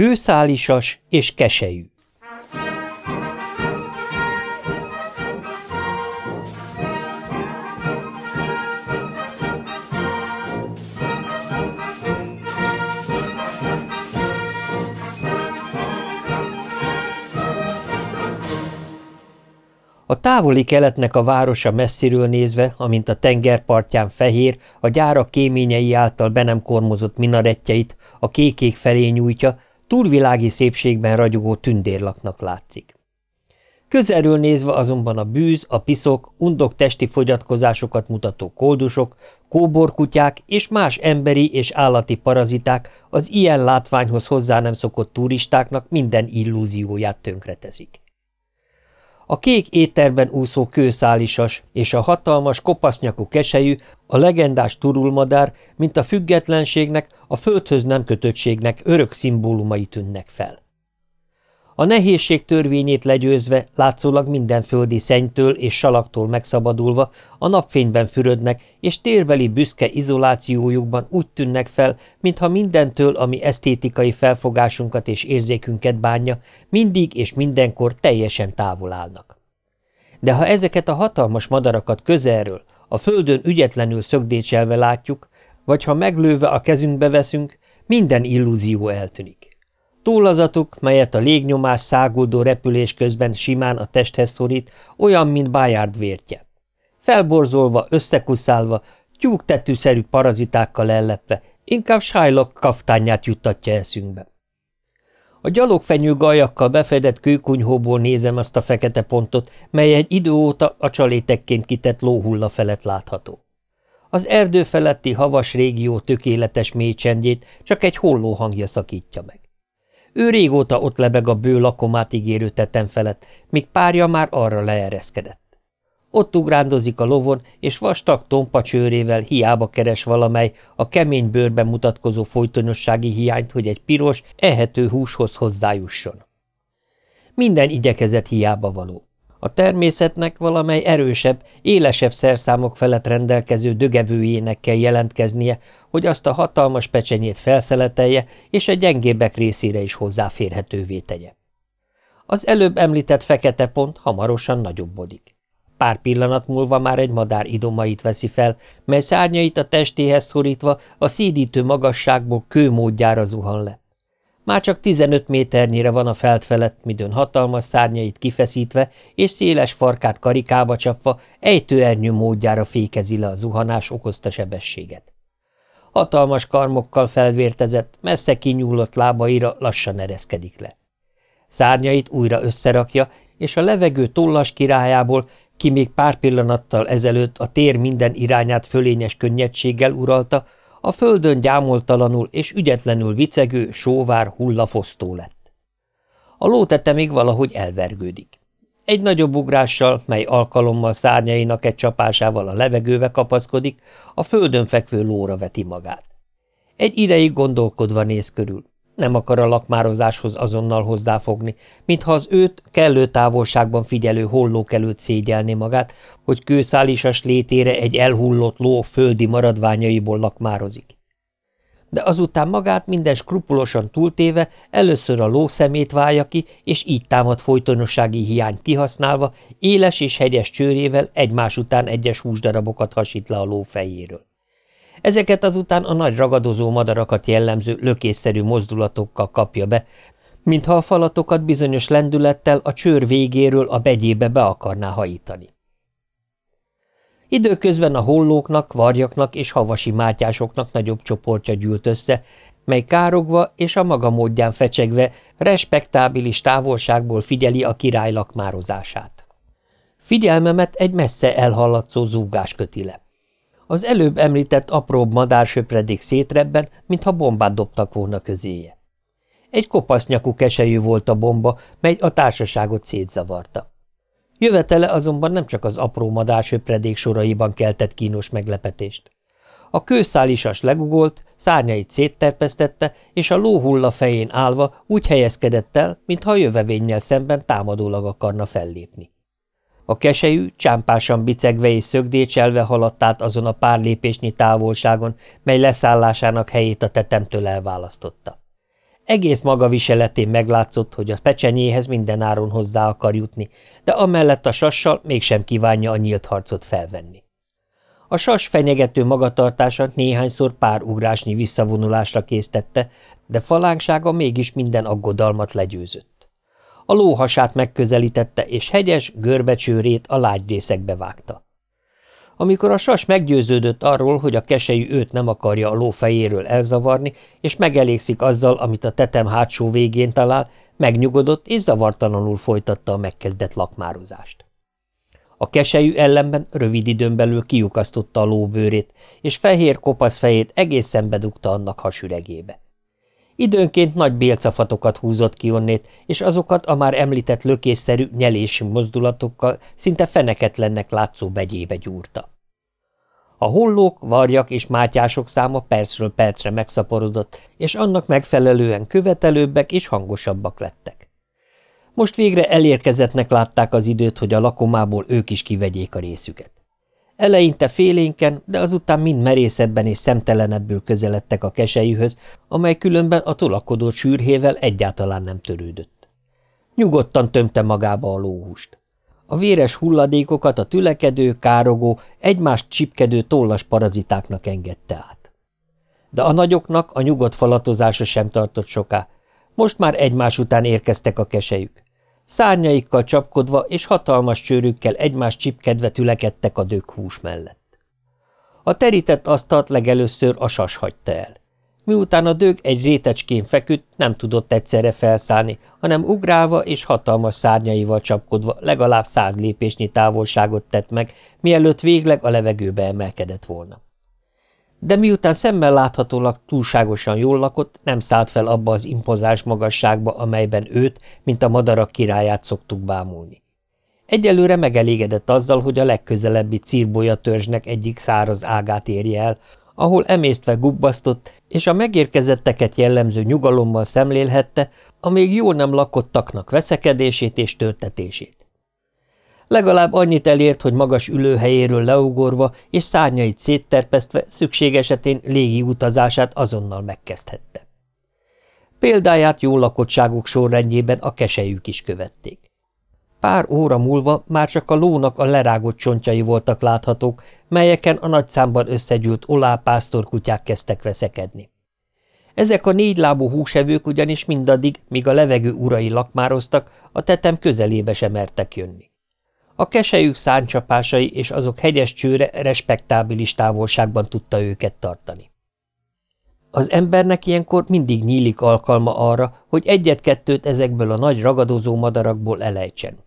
Kőszálisas és keselyű. A távoli keletnek a városa messziről nézve, amint a tengerpartján fehér, a gyárak kéményei által be nem kormozott minarettjeit a kékék felé nyújtja, túlvilági szépségben ragyogó tündérlaknak látszik. Közelről nézve azonban a bűz, a piszok, undok testi fogyatkozásokat mutató koldusok, kóborkutyák és más emberi és állati paraziták az ilyen látványhoz hozzá nem szokott turistáknak minden illúzióját tönkreteszik. A kék éterben úszó kőszálisas és a hatalmas, kopasznyakú keselyű, a legendás turulmadár, mint a függetlenségnek, a földhöz nem kötöttségnek örök szimbólumai tűnnek fel. A nehézség törvényét legyőzve, látszólag minden földi szennytől és salaktól megszabadulva, a napfényben fürödnek, és térbeli büszke izolációjukban úgy tűnnek fel, mintha mindentől, ami esztétikai felfogásunkat és érzékünket bánja, mindig és mindenkor teljesen távol állnak. De ha ezeket a hatalmas madarakat közelről, a földön ügyetlenül szögdécselve látjuk, vagy ha meglőve a kezünkbe veszünk, minden illúzió eltűnik. Túlazatuk, melyet a légnyomás száguldó repülés közben simán a testhez szorít, olyan, mint Bayard vértje. Felborzolva, összekuszálva, tyúktetűszerű parazitákkal ellepve, inkább Shylock kaftányát juttatja eszünkbe. A gyalogfenyő gajakkal befedett kőkunyhóból nézem azt a fekete pontot, mely egy idő óta a csalétekként kitett lóhulla felett látható. Az erdő feletti havas régió tökéletes mélycsendjét csak egy holló hangja szakítja meg. Ő régóta ott lebeg a bő lakomát ígérő tetem felett, míg párja már arra leereszkedett. Ott ugrándozik a lovon, és vastag tompa csőrével hiába keres valamely a kemény bőrben mutatkozó folytonossági hiányt, hogy egy piros, ehető húshoz hozzájusson. Minden igyekezett hiába való. A természetnek valamely erősebb, élesebb szerszámok felett rendelkező dögevőjének kell jelentkeznie, hogy azt a hatalmas pecsenyét felszeletelje, és a gyengébbek részére is hozzáférhetővé tegye. Az előbb említett fekete pont hamarosan nagyobbodik. Pár pillanat múlva már egy madár idomait veszi fel, mely szárnyait a testéhez szorítva a szídítő magasságból kő módjára zuhan le. Már csak 15 méternyire van a felt felett, midőn hatalmas szárnyait kifeszítve és széles farkát karikába csapva ejtőernyő módjára fékezi le a zuhanás okozta sebességet. Hatalmas karmokkal felvértezett, messze kinyúlott lábaira lassan ereszkedik le. Szárnyait újra összerakja, és a levegő tollas királyából, ki még pár pillanattal ezelőtt a tér minden irányát fölényes könnyedséggel uralta, a földön gyámoltalanul és ügyetlenül vicegő, sóvár hullafosztó lett. A lótete még valahogy elvergődik. Egy nagyobb ugrással, mely alkalommal szárnyainak egy csapásával a levegőbe kapaszkodik, a földön fekvő lóra veti magát. Egy ideig gondolkodva néz körül. Nem akar a lakmározáshoz azonnal hozzáfogni, mintha az őt kellő távolságban figyelő hollók előtt szégyelni magát, hogy kőszálisas létére egy elhullott ló földi maradványaiból lakmározik. De azután magát minden skrupulosan túltéve először a ló szemét válja ki, és így támad folytonossági hiányt kihasználva, éles és hegyes csőrével egymás után egyes húsdarabokat hasít le a ló fejéről. Ezeket azután a nagy ragadozó madarakat jellemző lökésszerű mozdulatokkal kapja be, mintha a falatokat bizonyos lendülettel a csőr végéről a begyébe be akarná hajítani. Időközben a hollóknak, varjaknak és havasi mátyásoknak nagyobb csoportja gyűlt össze, mely károgva és a maga módján fecsegve respektábilis távolságból figyeli a király lakmározását. Figyelmemet egy messze elhallatszó zúgás köti le. Az előbb említett apróbb madársöpredék szétrebben, mintha bombát dobtak volna közéje. Egy kopasznyakú keselyű volt a bomba, mely a társaságot szétzavarta. Jövetele azonban nem csak az apró madársöpredék soraiban keltett kínos meglepetést. A kőszálisas legugolt, szárnyait szétterpesztette, és a lóhulla fején állva úgy helyezkedett el, mintha a jövevénnyel szemben támadólag akarna fellépni. A keselyű csámpásan bicegve és szögdécselve haladt át azon a pár lépésnyi távolságon, mely leszállásának helyét a tetemtől elválasztotta. Egész maga viseletén meglátszott, hogy a pecsenyéhez minden áron hozzá akar jutni, de amellett a sassal mégsem kívánja a nyílt harcot felvenni. A sas fenyegető magatartása néhányszor pár ugrásnyi visszavonulásra késztette, de falánksága mégis minden aggodalmat legyőzött. A lóhasát megközelítette, és hegyes, görbecsőrét a lágy vágta. Amikor a sas meggyőződött arról, hogy a keselyű őt nem akarja a ló fejéről elzavarni, és megelégszik azzal, amit a tetem hátsó végén talál, megnyugodott és zavartalanul folytatta a megkezdett lakmározást. A keselyű ellenben rövid időn belül kiukasztotta a lóbőrét, és fehér kopasz fejét egészen bedugta annak hasüregébe. Időnként nagy bélcafatokat húzott ki onnét, és azokat a már említett lökésszerű nyelési mozdulatokkal szinte feneketlennek látszó begyébe gyúrta. A hollók, varjak és mátyások száma percről percre megszaporodott, és annak megfelelően követelőbbek és hangosabbak lettek. Most végre elérkezettnek látták az időt, hogy a lakomából ők is kivegyék a részüket. Eleinte félénken, de azután mind merészebben és szemtelenebbül közeledtek a kesejűhöz, amely különben a tolakodó sűrhével egyáltalán nem törődött. Nyugodtan tömte magába a lóhúst. A véres hulladékokat a tülekedő, károgó, egymást csipkedő tollas parazitáknak engedte át. De a nagyoknak a nyugodt falatozása sem tartott soká. Most már egymás után érkeztek a kesejük. Szárnyaikkal csapkodva és hatalmas csőrükkel egymást csipkedve tülekedtek a dög hús mellett. A terített asztalt legelőször a sas hagyta el. Miután a dög egy rétecskén feküdt, nem tudott egyszerre felszállni, hanem ugrálva és hatalmas szárnyaival csapkodva legalább száz lépésnyi távolságot tett meg, mielőtt végleg a levegőbe emelkedett volna de miután szemmel láthatólag túlságosan jól lakott, nem szállt fel abba az impozáns magasságba, amelyben őt, mint a madarak királyát szoktuk bámulni. Egyelőre megelégedett azzal, hogy a legközelebbi círbolya törzsnek egyik száraz ágát érje el, ahol emésztve gubbasztott, és a megérkezetteket jellemző nyugalommal szemlélhette a még jól nem lakottaknak veszekedését és törtetését. Legalább annyit elért, hogy magas ülőhelyéről leugorva és szárnyait szétterpesztve szükség esetén légi utazását azonnal megkezdhette. Példáját jó lakottságok sorrendjében a kesejük is követték. Pár óra múlva már csak a lónak a lerágott csontjai voltak láthatók, melyeken a nagy számban összegyűlt olápásztorkutyák kezdtek veszekedni. Ezek a négylábú húsevők ugyanis mindaddig, míg a levegő urai lakmároztak, a tetem közelébe sem mertek jönni. A kesejük száncsapásai és azok hegyes csőre respektábilis távolságban tudta őket tartani. Az embernek ilyenkor mindig nyílik alkalma arra, hogy egyet-kettőt ezekből a nagy ragadozó madarakból elejtsen.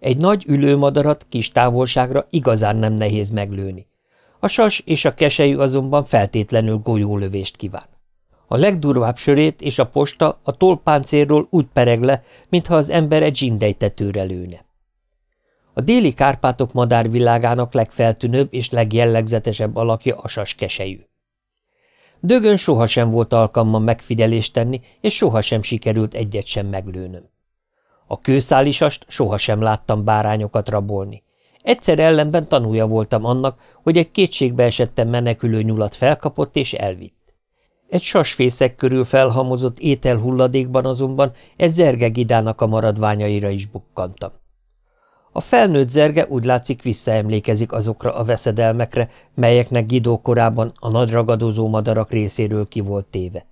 Egy nagy ülőmadarat kis távolságra igazán nem nehéz meglőni. A sas és a kesejű azonban feltétlenül golyólövést kíván. A legdurvább sörét és a posta a tolpáncérról úgy pereg le, mintha az ember egy zsindejtetőre lőne. A déli Kárpátok madárvilágának legfeltűnőbb és legjellegzetesebb alakja a saskesejű. Dögön sohasem volt alkalma megfigyelést tenni, és sohasem sikerült egyet sem meglőnöm. A kőszálisast sohasem láttam bárányokat rabolni. Egyszer ellenben tanúja voltam annak, hogy egy kétségbe esettem menekülő nyulat felkapott és elvitt. Egy sasfészek körül felhamozott ételhulladékban azonban egy zergegidának a maradványaira is bukkantam. A felnőtt zerge úgy látszik visszaemlékezik azokra a veszedelmekre, melyeknek Gidó korában a nagy ragadozó madarak részéről ki volt téve.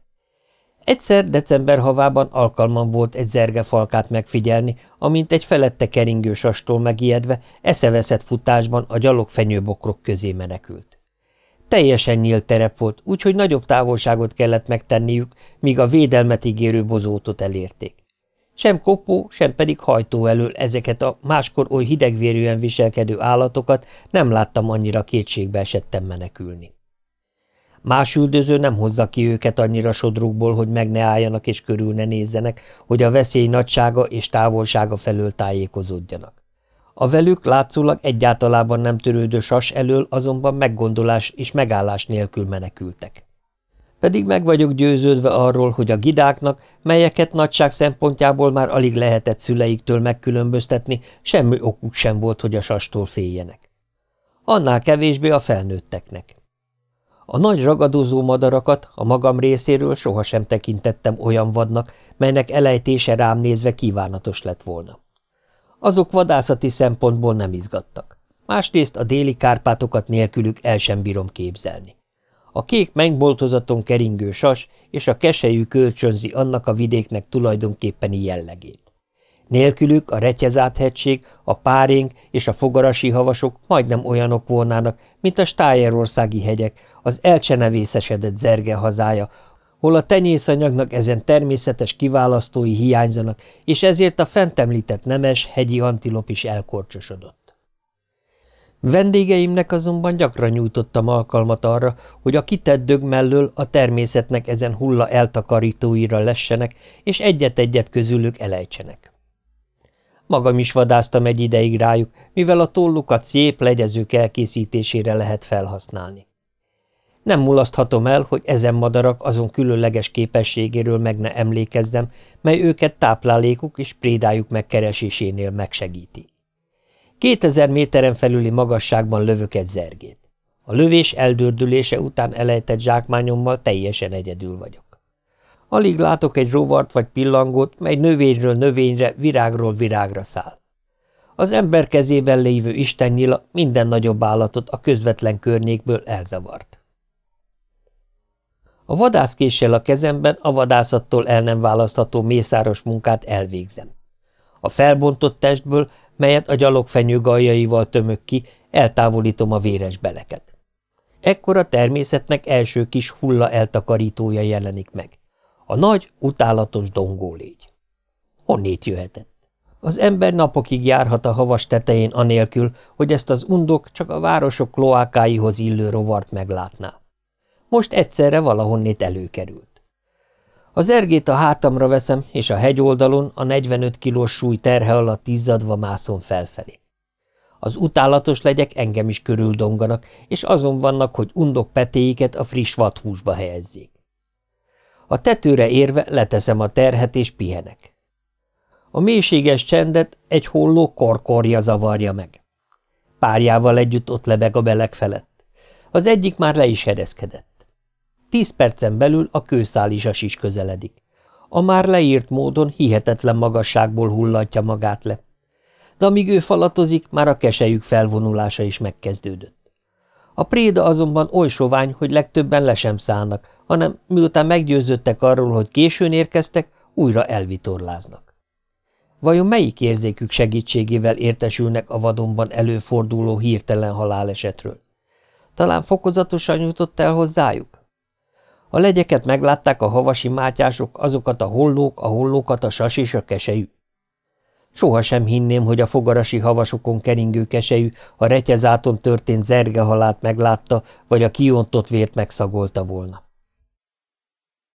Egyszer december havában alkalmam volt egy zergefalkát megfigyelni, amint egy felette keringő sastól megijedve eszeveszett futásban a gyalogfenyőbokrok közé menekült. Teljesen nyílt terep volt, úgyhogy nagyobb távolságot kellett megtenniük, míg a védelmet ígérő bozótot elérték. Sem kopó, sem pedig hajtó elől ezeket a máskor oly hidegvérűen viselkedő állatokat nem láttam annyira kétségbe esettem menekülni. Más üldöző nem hozza ki őket annyira sodrukból, hogy meg ne álljanak és körül ne nézzenek, hogy a veszély nagysága és távolsága felől tájékozódjanak. A velük látszólag egyáltalában nem törődő sas elől azonban meggondolás és megállás nélkül menekültek. Pedig meg vagyok győződve arról, hogy a gidáknak, melyeket nagyság szempontjából már alig lehetett szüleiktől megkülönböztetni, semmi okuk sem volt, hogy a sastól féljenek. Annál kevésbé a felnőtteknek. A nagy ragadozó madarakat a magam részéről sohasem tekintettem olyan vadnak, melynek elejtése rám nézve kívánatos lett volna. Azok vadászati szempontból nem izgattak. Másrészt a déli Kárpátokat nélkülük el sem bírom képzelni. A kék mennboltozaton keringő sas és a keselyű kölcsönzi annak a vidéknek tulajdonképpeni jellegét. Nélkülük a Retyezát-hegység, a Párénk és a Fogarasi havasok majdnem olyanok volnának, mint a Stájerországi hegyek, az elcsenevészesedett zerge hazája, hol a tenyészanyagnak ezen természetes kiválasztói hiányzanak, és ezért a fent említett nemes, hegyi antilop is elkorcsosodott. Vendégeimnek azonban gyakran nyújtottam alkalmat arra, hogy a kitett dög mellől a természetnek ezen hulla eltakarítóira lessenek, és egyet-egyet közülük elejtsenek. Magam is vadáztam egy ideig rájuk, mivel a tollukat szép legyezők elkészítésére lehet felhasználni. Nem mulaszthatom el, hogy ezen madarak azon különleges képességéről meg ne emlékezzem, mely őket táplálékuk és prédájuk megkeresésénél megsegíti. Kétezer méteren felüli magasságban lövök egy zergét. A lövés eldördülése után elejtett zsákmányommal teljesen egyedül vagyok. Alig látok egy rovart vagy pillangót, mely növényről növényre, virágról virágra száll. Az ember kezében lévő istennyila minden nagyobb állatot a közvetlen környékből elzavart. A vadászkéssel a kezemben a vadászattól el nem választható mészáros munkát elvégzem. A felbontott testből, melyet a gyalogfenyő galjaival tömök ki, eltávolítom a véres beleket. Ekkor a természetnek első kis hulla eltakarítója jelenik meg. A nagy, utálatos dongólégy. Honnét jöhetett? Az ember napokig járhat a havas tetején anélkül, hogy ezt az undok csak a városok kloákáihoz illő rovart meglátná. Most egyszerre valahonnét előkerült. Az ergét a hátamra veszem, és a hegyoldalon a 45 kilós súly terhe alatt izzadva mászom felfelé. Az utálatos legyek engem is körüldonganak, és azon vannak, hogy undok petéiket a friss vadhúsba helyezzék. A tetőre érve leteszem a terhet és pihenek. A mélységes csendet egy holló korkorja zavarja meg. Párjával együtt ott lebeg a beleg felett. Az egyik már le is ereszkedett. Tíz percen belül a kőszálizsas is közeledik. A már leírt módon hihetetlen magasságból hullatja magát le. De amíg ő falatozik, már a kesejük felvonulása is megkezdődött. A préda azonban oly sovány, hogy legtöbben le sem szállnak, hanem miután meggyőződtek arról, hogy későn érkeztek, újra elvitorláznak. Vajon melyik érzékük segítségével értesülnek a vadonban előforduló hirtelen halálesetről? Talán fokozatosan jutott el hozzájuk? A legyeket meglátták a havasi mátyások, azokat a hollók, a hollókat a sas és a kesejű. Soha sem hinném, hogy a fogarasi havasokon keringő kesejű a retyezáton történt zergehalált meglátta, vagy a kiontott vért megszagolta volna.